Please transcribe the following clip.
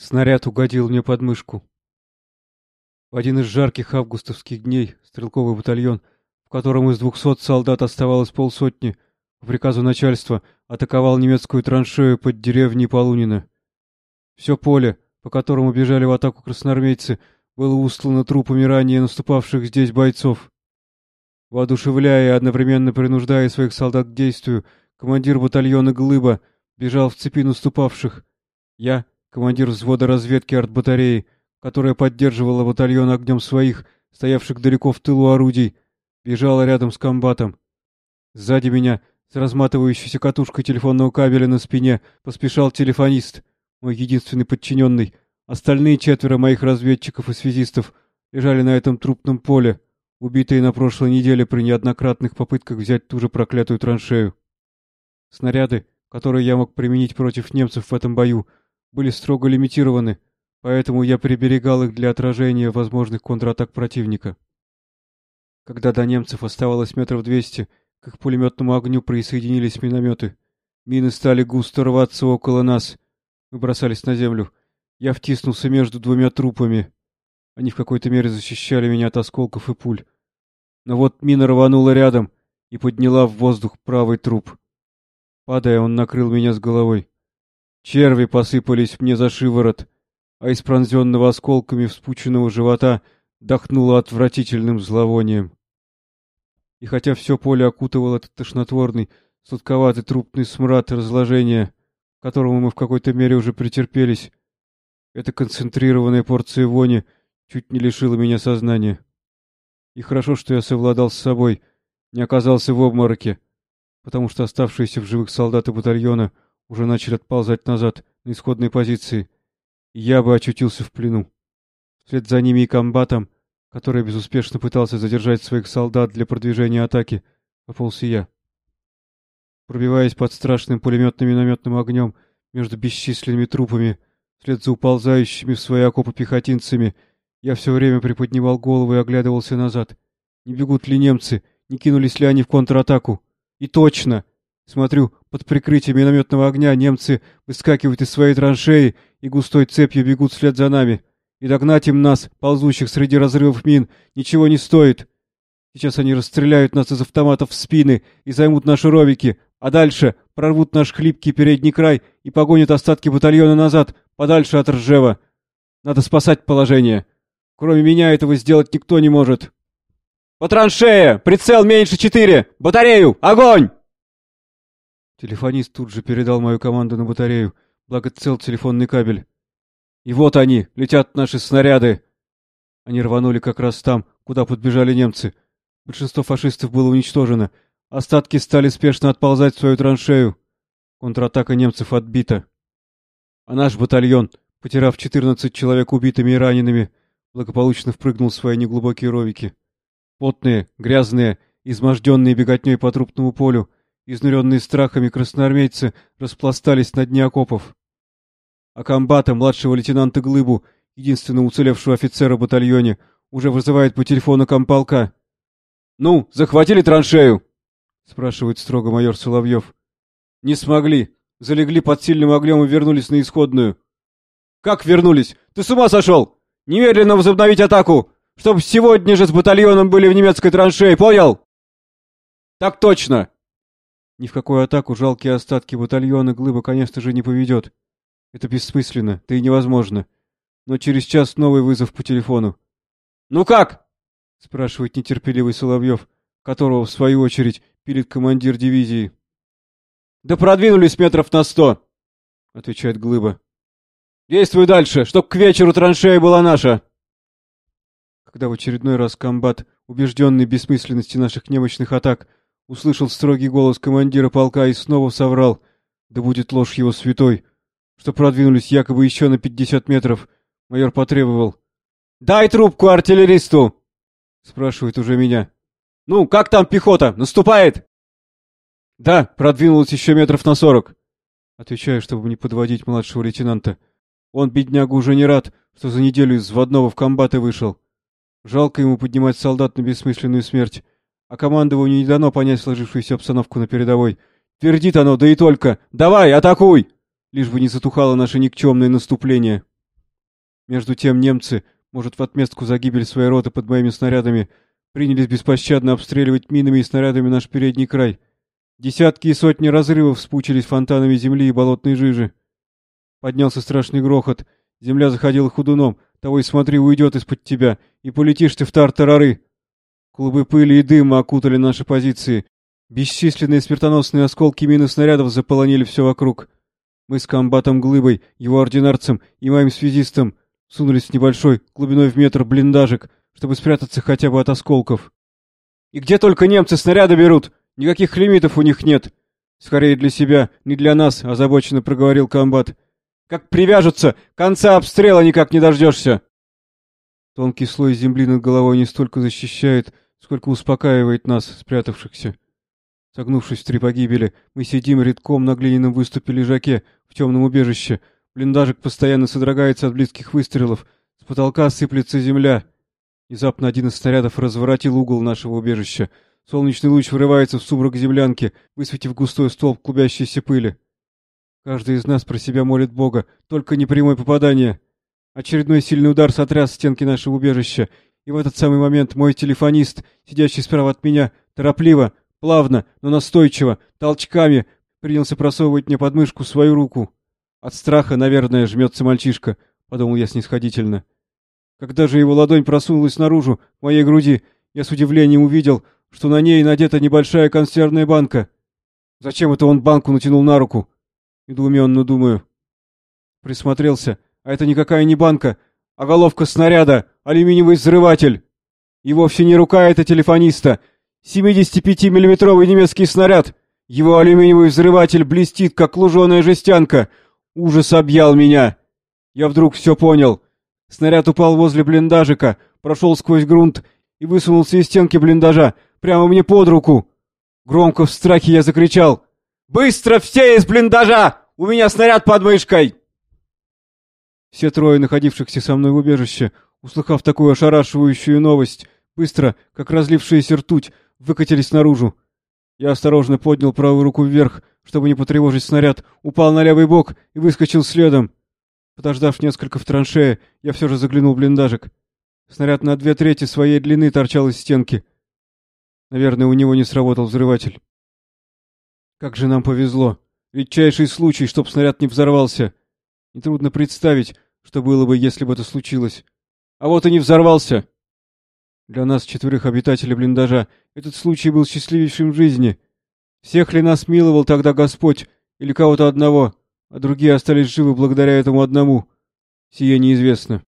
Снаряд угодил мне под мышку. В один из жарких августовских дней стрелковый батальон, в котором из двухсот солдат оставалось полсотни, по приказу начальства атаковал немецкую траншею под деревней Полунина. Все поле, по которому бежали в атаку красноармейцы, было устлано трупами ранее наступавших здесь бойцов. Воодушевляя и одновременно принуждая своих солдат к действию, командир батальона Глыба бежал в цепи наступавших. Я, командир взвода разведки артбатареи, которая поддерживала батальон огнем своих, стоявших далеко в тылу орудий, бежала рядом с комбатом. Сзади меня, с разматывающейся катушкой телефонного кабеля на спине, поспешал телефонист, мой единственный подчиненный. Остальные четверо моих разведчиков и связистов лежали на этом трупном поле, убитые на прошлой неделе при неоднократных попытках взять ту же проклятую траншею. Снаряды, которые я мог применить против немцев в этом бою, были строго лимитированы, поэтому я приберегал их для отражения возможных контратак противника. Когда до немцев оставалось метров двести, к их пулеметному огню присоединились минометы. Мины стали густо рваться около нас. Мы бросались на землю. Я втиснулся между двумя трупами. Они в какой-то мере защищали меня от осколков и пуль. Но вот мина рванула рядом и подняла в воздух правый труп. Падая, он накрыл меня с головой. Черви посыпались мне за шиворот, а из пронзенного осколками вспученного живота дохнуло отвратительным зловонием. И хотя все поле окутывал этот тошнотворный, сладковатый трупный смрад разложения, которому мы в какой-то мере уже претерпелись, эта концентрированная порция вони чуть не лишила меня сознания. И хорошо, что я совладал с собой, не оказался в обмороке, потому что оставшиеся в живых солдаты батальона — уже начали отползать назад на исходные позиции, я бы очутился в плену. Вслед за ними и комбатом, который безуспешно пытался задержать своих солдат для продвижения атаки, пополз я. Пробиваясь под страшным пулеметным и минометным огнем между бесчисленными трупами, вслед за уползающими в свои окопы пехотинцами, я все время приподнимал голову и оглядывался назад. Не бегут ли немцы? Не кинулись ли они в контратаку? И точно! Смотрю, под прикрытием минометного огня немцы выскакивают из своей траншеи и густой цепью бегут вслед за нами. И догнать им нас, ползущих среди разрывов мин, ничего не стоит. Сейчас они расстреляют нас из автоматов в спины и займут наши ровики, а дальше прорвут наш хлипкий передний край и погонят остатки батальона назад, подальше от Ржева. Надо спасать положение. Кроме меня этого сделать никто не может. «По траншее! Прицел меньше четыре! Батарею! Огонь!» Телефонист тут же передал мою команду на батарею, благо цел телефонный кабель. И вот они, летят наши снаряды. Они рванули как раз там, куда подбежали немцы. Большинство фашистов было уничтожено. Остатки стали спешно отползать в свою траншею. Контратака немцев отбита. А наш батальон, потеряв 14 человек убитыми и ранеными, благополучно впрыгнул в свои неглубокие ровики. Потные, грязные, изможденные беготней по трупному полю — Изнуренные страхами красноармейцы распластались на дне окопов. А комбата, младшего лейтенанта Глыбу, единственного уцелевшего офицера в батальоне, уже вызывает по телефону комполка. «Ну, захватили траншею?» — спрашивает строго майор Соловьев. «Не смогли. Залегли под сильным огнем и вернулись на исходную». «Как вернулись? Ты с ума сошел? Немедленно возобновить атаку! Чтоб сегодня же с батальоном были в немецкой траншее, понял?» «Так точно!» Ни в какую атаку жалкие остатки батальона Глыба, конечно же, не поведет. Это бессмысленно, да и невозможно. Но через час новый вызов по телефону. «Ну как?» — спрашивает нетерпеливый Соловьев, которого, в свою очередь, пилит командир дивизии. «Да продвинулись метров на сто!» — отвечает Глыба. «Действуй дальше, чтоб к вечеру траншея была наша!» Когда в очередной раз комбат, убежденный бессмысленности наших немощных атак, Услышал строгий голос командира полка и снова соврал, да будет ложь его святой, что продвинулись якобы еще на пятьдесят метров. Майор потребовал. «Дай трубку артиллеристу!» Спрашивает уже меня. «Ну, как там пехота? Наступает?» «Да, продвинулась еще метров на сорок». Отвечаю, чтобы не подводить младшего лейтенанта. Он, бедняга, уже не рад, что за неделю из взводного в комбаты вышел. Жалко ему поднимать солдат на бессмысленную смерть. А командованию не дано понять сложившуюся обстановку на передовой. Твердит оно, да и только. «Давай, атакуй!» Лишь бы не затухало наше никчемное наступление. Между тем немцы, может, в отместку за гибель своей роты под моими снарядами, принялись беспощадно обстреливать минами и снарядами наш передний край. Десятки и сотни разрывов спучились фонтанами земли и болотной жижи. Поднялся страшный грохот. Земля заходила худуном. Того и смотри, уйдет из-под тебя, и полетишь ты в тартарары. Клубы пыли и дыма окутали наши позиции. Бесчисленные смертоносные осколки мин снарядов заполонили все вокруг. Мы с комбатом Глыбой, его ординарцем и моим связистом сунулись в небольшой, глубиной в метр, блиндажик, чтобы спрятаться хотя бы от осколков. И где только немцы снаряды берут! Никаких лимитов у них нет! Скорее для себя, не для нас, озабоченно проговорил комбат. Как привяжутся, конца обстрела никак не дождешься! Тонкий слой земли над головой не столько защищает, сколько успокаивает нас, спрятавшихся. Согнувшись в три погибели, мы сидим редком на глиняном выступе лежаке в темном убежище. Блиндажик постоянно содрогается от близких выстрелов. С потолка сыплется земля. Внезапно один из снарядов разворотил угол нашего убежища. Солнечный луч врывается в сумрак землянки, высветив густой столб клубящейся пыли. Каждый из нас про себя молит Бога, только не прямое попадание. Очередной сильный удар сотряс стенки нашего убежища, и в этот самый момент мой телефонист, сидящий справа от меня, торопливо, плавно, но настойчиво, толчками принялся просовывать мне под мышку свою руку. От страха, наверное, жмется мальчишка, подумал я снисходительно. Когда же его ладонь просунулась наружу, к моей груди, я с удивлением увидел, что на ней надета небольшая консервная банка. Зачем это он банку натянул на руку? Недоуменно думаю. Присмотрелся, а это никакая не банка, а головка снаряда, алюминиевый взрыватель. И вовсе не рука это телефониста, 75-миллиметровый немецкий снаряд. Его алюминиевый взрыватель блестит, как луженая жестянка. Ужас объял меня. Я вдруг все понял. Снаряд упал возле блиндажика, прошел сквозь грунт и высунулся из стенки блиндажа, прямо мне под руку. Громко в страхе я закричал. «Быстро все из блиндажа! У меня снаряд под мышкой!» Все трое находившихся со мной в убежище, услыхав такую ошарашивающую новость, быстро, как разлившаяся ртуть, выкатились наружу. Я осторожно поднял правую руку вверх, чтобы не потревожить снаряд, упал на левый бок и выскочил следом. Подождав несколько в траншее, я все же заглянул в блиндажик. Снаряд на две трети своей длины торчал из стенки. Наверное, у него не сработал взрыватель. Как же нам повезло. Редчайший случай, чтоб снаряд не взорвался. Нетрудно представить, что было бы, если бы это случилось. А вот и не взорвался. Для нас, четверых обитателей блиндажа, этот случай был счастливейшим в жизни. Всех ли нас миловал тогда Господь, или кого-то одного, а другие остались живы благодаря этому одному? Сие неизвестно.